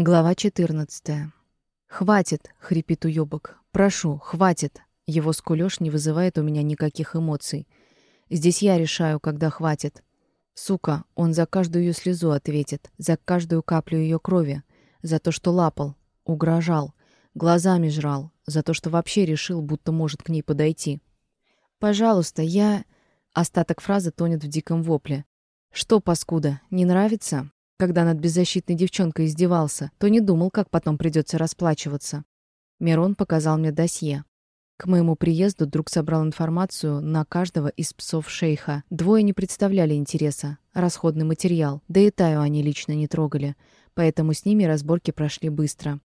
Глава 14. «Хватит!» — хрипит уёбок. «Прошу, хватит!» Его скулёж не вызывает у меня никаких эмоций. Здесь я решаю, когда хватит. Сука, он за каждую её слезу ответит, за каждую каплю её крови, за то, что лапал, угрожал, глазами жрал, за то, что вообще решил, будто может к ней подойти. «Пожалуйста, я...» Остаток фразы тонет в диком вопле. «Что, паскуда, не нравится?» Когда над беззащитной девчонкой издевался, то не думал, как потом придется расплачиваться. Мирон показал мне досье. К моему приезду друг собрал информацию на каждого из псов шейха. Двое не представляли интереса. Расходный материал. Да и Таю они лично не трогали. Поэтому с ними разборки прошли быстро.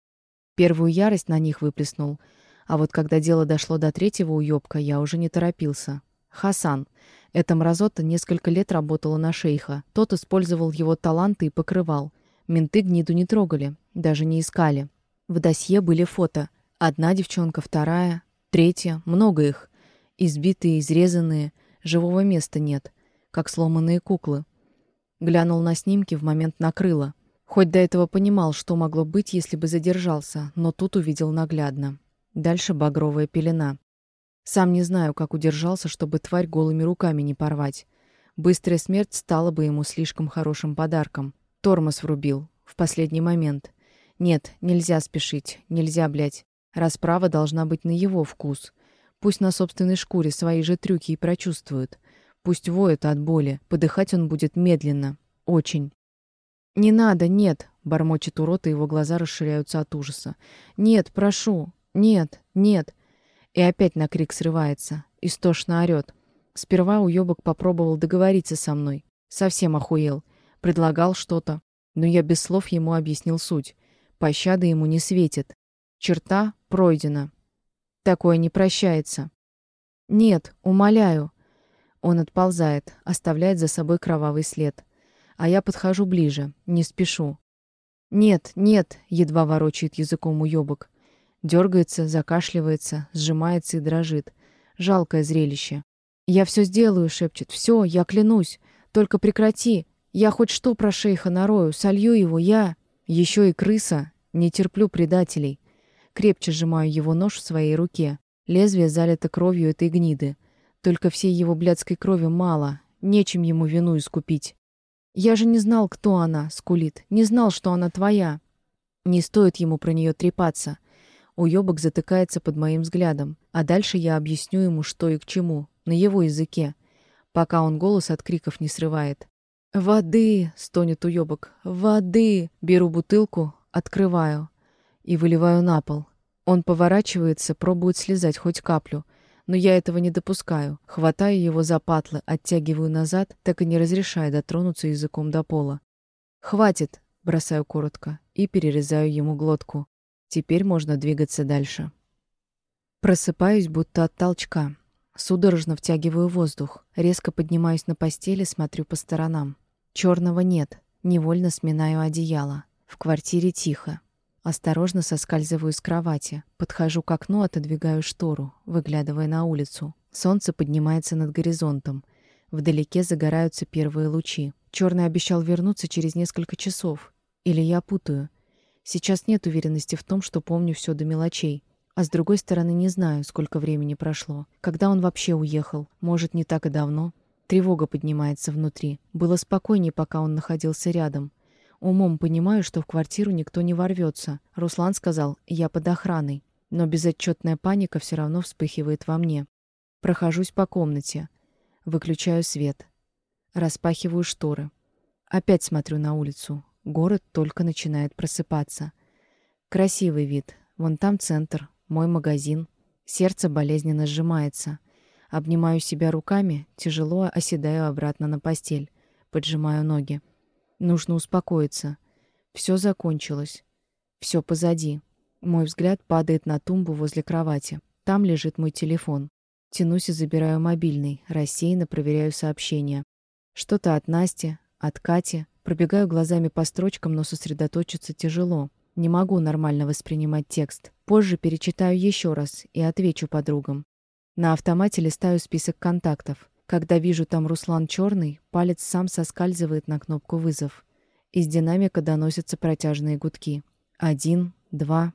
Первую ярость на них выплеснул. А вот когда дело дошло до третьего уёбка, я уже не торопился. Хасан. Эта мразота несколько лет работала на шейха. Тот использовал его таланты и покрывал. Менты гниду не трогали, даже не искали. В досье были фото. Одна девчонка, вторая, третья, много их. Избитые, изрезанные, живого места нет, как сломанные куклы. Глянул на снимки, в момент накрыло. Хоть до этого понимал, что могло быть, если бы задержался, но тут увидел наглядно. Дальше багровая пелена. Сам не знаю, как удержался, чтобы тварь голыми руками не порвать. Быстрая смерть стала бы ему слишком хорошим подарком. Тормоз врубил. В последний момент. Нет, нельзя спешить. Нельзя, блядь. Расправа должна быть на его вкус. Пусть на собственной шкуре свои же трюки и прочувствует. Пусть воет от боли. Подыхать он будет медленно. Очень. «Не надо, нет!» — бормочет урод, и его глаза расширяются от ужаса. «Нет, прошу! Нет, нет! И опять на крик срывается. Истошно орёт. Сперва уёбок попробовал договориться со мной. Совсем охуел. Предлагал что-то. Но я без слов ему объяснил суть. Пощады ему не светит. Черта пройдена. Такое не прощается. Нет, умоляю. Он отползает, оставляет за собой кровавый след. А я подхожу ближе, не спешу. «Нет, нет», — едва ворочает языком уёбок. Дергается, закашливается, сжимается и дрожит. Жалкое зрелище. «Я все сделаю», — шепчет. «Все, я клянусь. Только прекрати. Я хоть что про шейха нарою, солью его, я...» Еще и крыса. Не терплю предателей. Крепче сжимаю его нож в своей руке. Лезвие залито кровью этой гниды. Только всей его блядской крови мало. Нечем ему вину искупить. «Я же не знал, кто она», — скулит. «Не знал, что она твоя». Не стоит ему про нее трепаться. Уёбок затыкается под моим взглядом, а дальше я объясню ему, что и к чему, на его языке, пока он голос от криков не срывает. «Воды!» — стонет уёбок. «Воды!» Беру бутылку, открываю и выливаю на пол. Он поворачивается, пробует слезать хоть каплю, но я этого не допускаю. Хватаю его за патлы, оттягиваю назад, так и не разрешая дотронуться языком до пола. «Хватит!» — бросаю коротко и перерезаю ему глотку. Теперь можно двигаться дальше. Просыпаюсь будто от толчка. Судорожно втягиваю воздух. Резко поднимаюсь на постели, смотрю по сторонам. Черного нет. Невольно сминаю одеяло. В квартире тихо. Осторожно соскальзываю с кровати. Подхожу к окну, отодвигаю штору, выглядывая на улицу. Солнце поднимается над горизонтом. Вдалеке загораются первые лучи. Черный обещал вернуться через несколько часов. Или я путаю. Сейчас нет уверенности в том, что помню все до мелочей. А с другой стороны, не знаю, сколько времени прошло. Когда он вообще уехал? Может, не так и давно? Тревога поднимается внутри. Было спокойнее, пока он находился рядом. Умом понимаю, что в квартиру никто не ворвется. Руслан сказал, я под охраной. Но безотчетная паника все равно вспыхивает во мне. Прохожусь по комнате. Выключаю свет. Распахиваю шторы. Опять смотрю на улицу. Город только начинает просыпаться. Красивый вид. Вон там центр, мой магазин. Сердце болезненно сжимается. Обнимаю себя руками, тяжело оседаю обратно на постель. Поджимаю ноги. Нужно успокоиться. Все закончилось. Все позади. Мой взгляд падает на тумбу возле кровати. Там лежит мой телефон. Тянусь и забираю мобильный, рассеянно проверяю сообщения. Что-то от Насти, от Кати, Пробегаю глазами по строчкам, но сосредоточиться тяжело. Не могу нормально воспринимать текст. Позже перечитаю еще раз и отвечу подругам. На автомате листаю список контактов. Когда вижу там Руслан Черный, палец сам соскальзывает на кнопку «Вызов». Из динамика доносятся протяжные гудки. Один, два.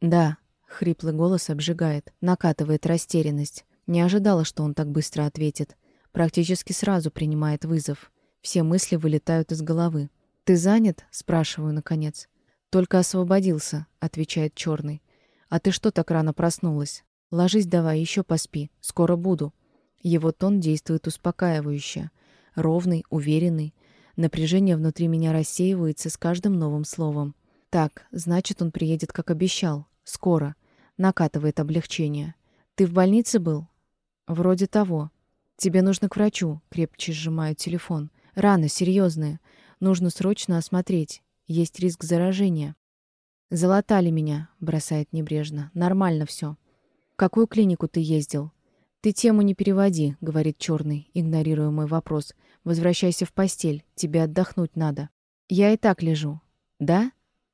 Да, хриплый голос обжигает, накатывает растерянность. Не ожидала, что он так быстро ответит. Практически сразу принимает вызов. Все мысли вылетают из головы. «Ты занят?» — спрашиваю, наконец. «Только освободился», — отвечает черный. «А ты что так рано проснулась? Ложись давай, еще поспи. Скоро буду». Его тон действует успокаивающе. Ровный, уверенный. Напряжение внутри меня рассеивается с каждым новым словом. Так, значит, он приедет, как обещал. Скоро. Накатывает облегчение. «Ты в больнице был?» «Вроде того. Тебе нужно к врачу», — крепче сжимаю телефон. Раны серьезные. Нужно срочно осмотреть. Есть риск заражения. Залатали меня, бросает небрежно. Нормально все. В какую клинику ты ездил? Ты тему не переводи, говорит черный, игнорируя мой вопрос. Возвращайся в постель. Тебе отдохнуть надо. Я и так лежу. Да?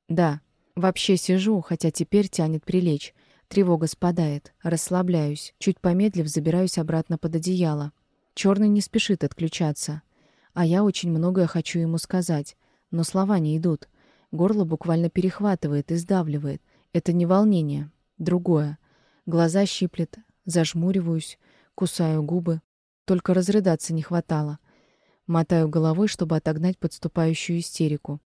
Да. Вообще сижу, хотя теперь тянет прилечь. Тревога спадает. Расслабляюсь. Чуть помедлив, забираюсь обратно под одеяло. Черный не спешит отключаться. А я очень многое хочу ему сказать, но слова не идут. Горло буквально перехватывает и сдавливает. Это не волнение, другое. Глаза щиплет, зажмуриваюсь, кусаю губы. Только разрыдаться не хватало. Мотаю головой, чтобы отогнать подступающую истерику.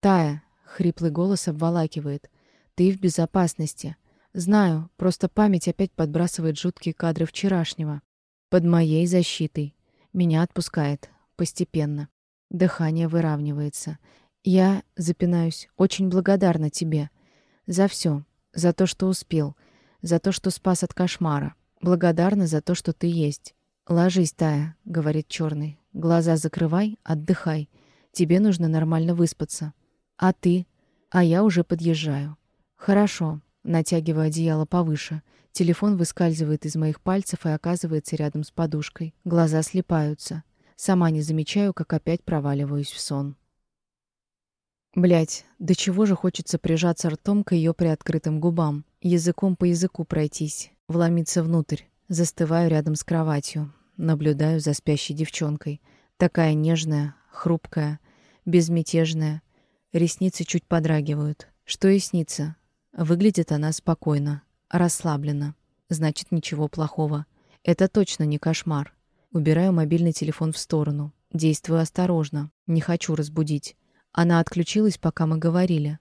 «Тая!» — хриплый голос обволакивает. «Ты в безопасности. Знаю, просто память опять подбрасывает жуткие кадры вчерашнего. Под моей защитой. Меня отпускает. Постепенно. Дыхание выравнивается. Я, запинаюсь, очень благодарна тебе. За все. За то, что успел. За то, что спас от кошмара. Благодарна за то, что ты есть. «Ложись, Тая», — говорит черный. «Глаза закрывай, отдыхай. Тебе нужно нормально выспаться. А ты? А я уже подъезжаю». «Хорошо». Натягиваю одеяло повыше. Телефон выскальзывает из моих пальцев и оказывается рядом с подушкой. Глаза слепаются. Сама не замечаю, как опять проваливаюсь в сон. Блять, до чего же хочется прижаться ртом к ее приоткрытым губам, языком по языку пройтись, вломиться внутрь. Застываю рядом с кроватью, наблюдаю за спящей девчонкой. Такая нежная, хрупкая, безмятежная. Ресницы чуть подрагивают. Что и снится. Выглядит она спокойно, расслабленно. Значит, ничего плохого. Это точно не кошмар. Убираю мобильный телефон в сторону. Действую осторожно. Не хочу разбудить. Она отключилась, пока мы говорили.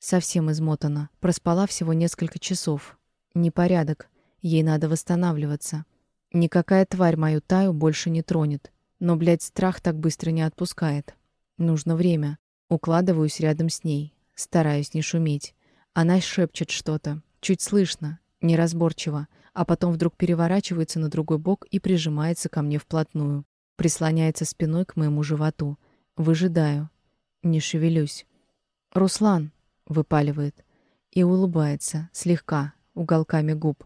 Совсем измотана. Проспала всего несколько часов. Непорядок. Ей надо восстанавливаться. Никакая тварь мою Таю больше не тронет. Но, блядь, страх так быстро не отпускает. Нужно время. Укладываюсь рядом с ней. Стараюсь не шуметь. Она шепчет что-то. Чуть слышно. Неразборчиво а потом вдруг переворачивается на другой бок и прижимается ко мне вплотную. Прислоняется спиной к моему животу. Выжидаю. Не шевелюсь. «Руслан!» — выпаливает. И улыбается, слегка, уголками губ.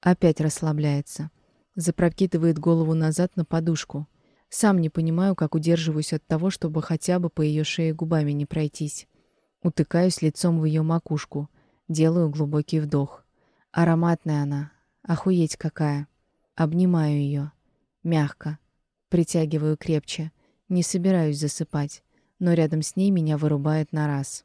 Опять расслабляется. Запрокидывает голову назад на подушку. Сам не понимаю, как удерживаюсь от того, чтобы хотя бы по ее шее губами не пройтись. Утыкаюсь лицом в ее макушку. Делаю глубокий вдох. Ароматная она, Охуеть какая. Обнимаю ее. Мягко. Притягиваю крепче. Не собираюсь засыпать. Но рядом с ней меня вырубает на раз.